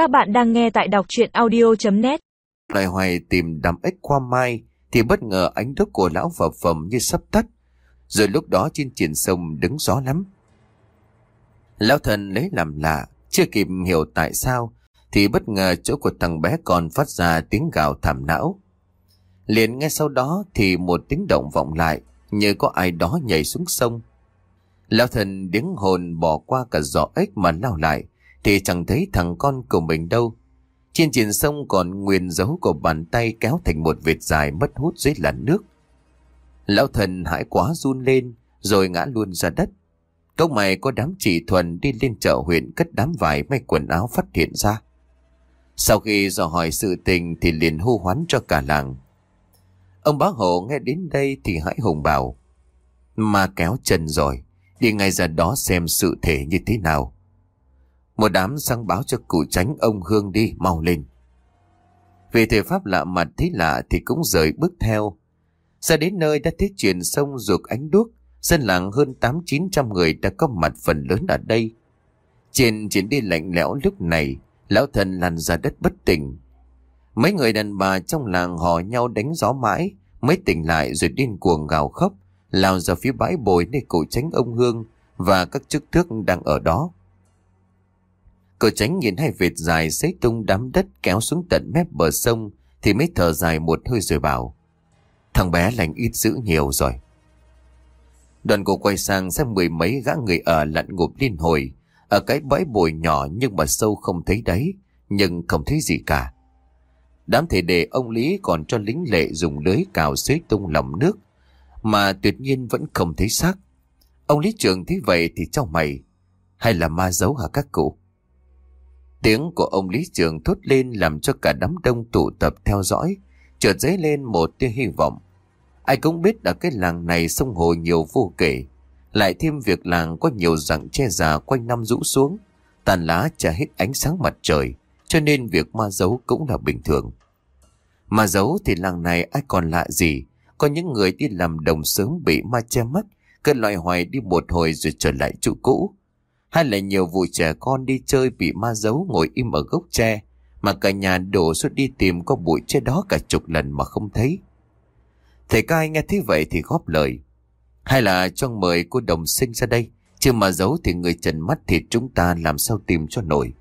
Các bạn đang nghe tại đọc chuyện audio.net Lại hoài tìm đám ếch qua mai thì bất ngờ ánh đuốc của lão phập phẩm như sắp tắt. Rồi lúc đó trên triển sông đứng gió lắm. Lão thần lấy làm lạ, chưa kịp hiểu tại sao thì bất ngờ chỗ của thằng bé còn phát ra tiếng gào thảm não. Liền ngay sau đó thì một tiếng động vọng lại như có ai đó nhảy xuống sông. Lão thần điếng hồn bỏ qua cả giỏ ếch mà lao lại thì chẳng thấy thằng con của mình đâu. Trên triển sông còn nguyên dấu của bàn tay kéo thành một vệt dài mất hút dưới làn nước. Lão thần hãi quá run lên rồi ngã luôn ra đất. Cốc mày có đám chị Thuần đi lên chợ huyện cất đám vải may quần áo phát hiện ra. Sau khi dò hỏi sự tình thì liền hô hoán cho cả làng. Ông bá hộ nghe đến đây thì hãi hùng bảo. Mà kéo chân rồi, đi ngay ra đó xem sự thể như thế nào. Một đám sang báo cho cụ tránh ông Hương đi mau lên. Vì thể pháp lạ mặt thấy lạ thì cũng rời bước theo. Ra đến nơi đã thấy chuyện sông ruột ánh đuốc, dân làng hơn tám chín trăm người đã có mặt phần lớn ở đây. Trên chuyến đi lạnh lẽo lúc này, lão thần lăn ra đất bất tỉnh. Mấy người đàn bà trong làng hò nhau đánh gió mãi, mới tỉnh lại rồi điên cuồng gào khóc, lao ra phía bãi bồi để cụ tránh ông Hương và các chức thước đang ở đó. Cậu tránh nhìn hai vệt dài xấy tung đám đất kéo xuống tận mép bờ sông thì mới thở dài một hơi rồi bảo. Thằng bé lành ít dữ nhiều rồi. Đoàn cô quay sang xem mười mấy gã người ở lặn ngụp liên hồi. Ở cái bãi bồi nhỏ nhưng mà sâu không thấy đấy, nhưng không thấy gì cả. Đám thể đề ông Lý còn cho lính lệ dùng lưới cào xới tung lòng nước, mà tuyệt nhiên vẫn không thấy xác. Ông Lý Trường thấy vậy thì trong mày, hay là ma giấu hả các cụ? Tiếng của ông Lý Trường thốt lên làm cho cả đám đông tụ tập theo dõi, chợt dấy lên một tia hy vọng. Ai cũng biết ở cái làng này sông hồ nhiều vô kể, lại thêm việc làng có nhiều rặng che già quanh năm rũ xuống, tàn lá trả hết ánh sáng mặt trời, cho nên việc ma giấu cũng là bình thường. Ma giấu thì làng này ai còn lạ gì, có những người đi làm đồng sớm bị ma che mắt, cơn loại hoài đi một hồi rồi trở lại chỗ cũ. Hay là nhiều vụ trẻ con đi chơi bị ma giấu ngồi im ở gốc tre, mà cả nhà đổ suốt đi tìm có bụi tre đó cả chục lần mà không thấy. Thầy cai nghe thế vậy thì góp lời. Hay là cho mời cô đồng sinh ra đây, chứ mà giấu thì người trần mắt thì chúng ta làm sao tìm cho nổi.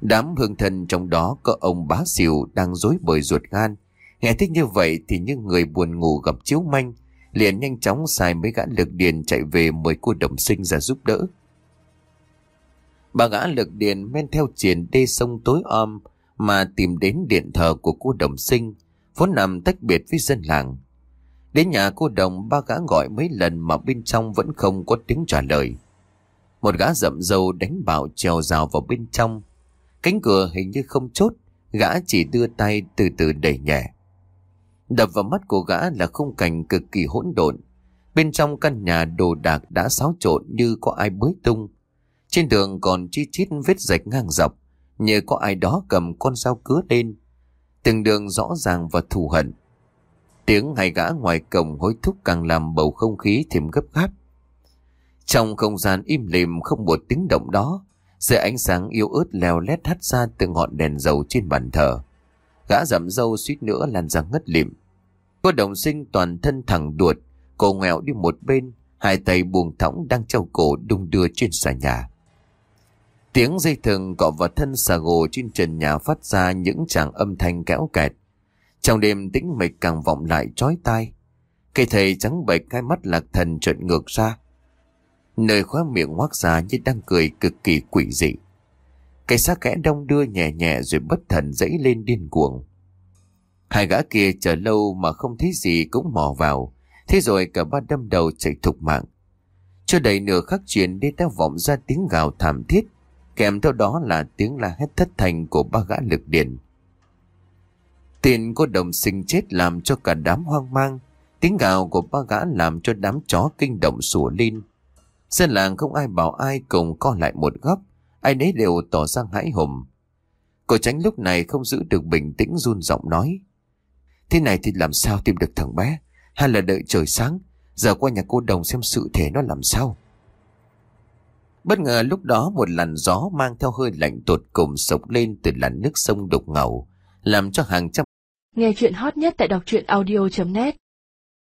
Đám hương thần trong đó có ông bá xỉu đang dối bời ruột gan. Nghe thích như vậy thì những người buồn ngủ gặp chiếu manh, liền nhanh chóng xài mấy gã lực điền chạy về mời cô đồng sinh ra giúp đỡ. Bà gã lực điền men theo triển đê sông tối om mà tìm đến điện thờ của cô đồng sinh, vốn nằm tách biệt với dân làng. Đến nhà cô đồng ba gã gọi mấy lần mà bên trong vẫn không có tiếng trả lời. Một gã rậm dâu đánh bạo trèo rào vào bên trong. Cánh cửa hình như không chốt, gã chỉ đưa tay từ từ đẩy nhẹ. Đập vào mắt của gã là khung cảnh cực kỳ hỗn độn. Bên trong căn nhà đồ đạc đã xáo trộn như có ai bới tung. Trên đường còn chi chít vết rạch ngang dọc, như có ai đó cầm con dao cứa lên. Từng đường rõ ràng và thù hận. Tiếng hai gã ngoài cổng hối thúc càng làm bầu không khí thêm gấp gáp. Trong không gian im lìm không một tiếng động đó, dưới ánh sáng yếu ớt leo lét hắt ra từ ngọn đèn dầu trên bàn thờ. Gã dặm dâu suýt nữa lăn ra ngất lịm. Cô đồng sinh toàn thân thẳng đuột, cô nghèo đi một bên, hai tay buông thõng đang treo cổ đung đưa trên xà nhà. Tiếng dây thừng cọ vào thân xà gồ trên trần nhà phát ra những tràng âm thanh kéo kẹt. Trong đêm tĩnh mịch càng vọng lại trói tai. Cây thầy trắng bệch hai mắt lạc thần trợn ngược ra. Nơi khóa miệng ngoác ra như đang cười cực kỳ quỷ dị. Cây xác kẽ đông đưa nhẹ nhẹ rồi bất thần dãy lên điên cuồng. Hai gã kia chờ lâu mà không thấy gì cũng mò vào. Thế rồi cả ba đâm đầu chạy thục mạng. chưa đầy nửa khắc chuyện đi theo vọng ra tiếng gào thảm thiết. Kèm theo đó là tiếng la hét thất thành của ba gã lực điện. Tiền cô đồng sinh chết làm cho cả đám hoang mang. Tiếng gào của ba gã làm cho đám chó kinh động sủa lên. Dân làng không ai bảo ai cùng co lại một góc. Ai nấy đều tỏ ra hãi hùng. Cô tránh lúc này không giữ được bình tĩnh run giọng nói. Thế này thì làm sao tìm được thằng bé? Hay là đợi trời sáng? Giờ qua nhà cô đồng xem sự thể nó làm sao? Bất ngờ lúc đó một làn gió mang theo hơi lạnh tột cùng sộc lên từ làn nước sông đục ngầu, làm cho hàng trăm Nghe chuyện hot nhất tại đọc truyện audio.net